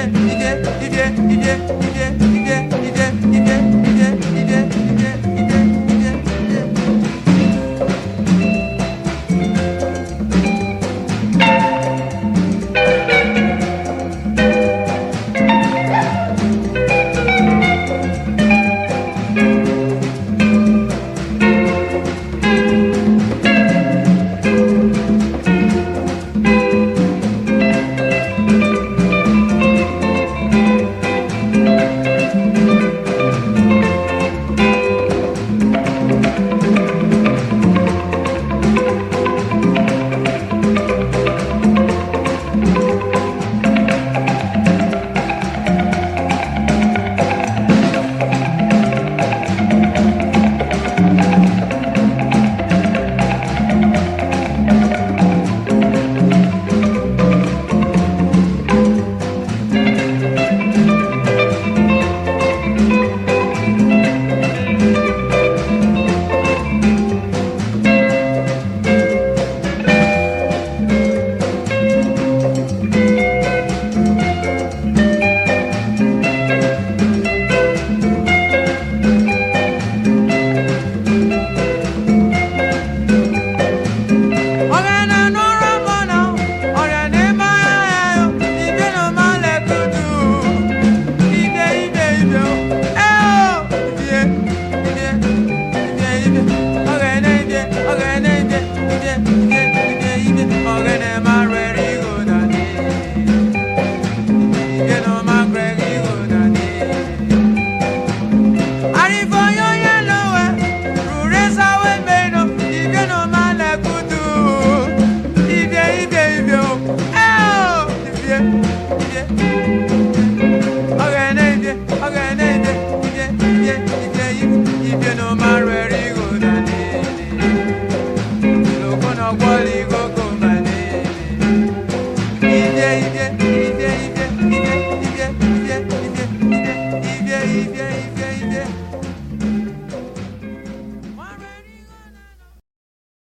Quality idzie, idzie, idzie.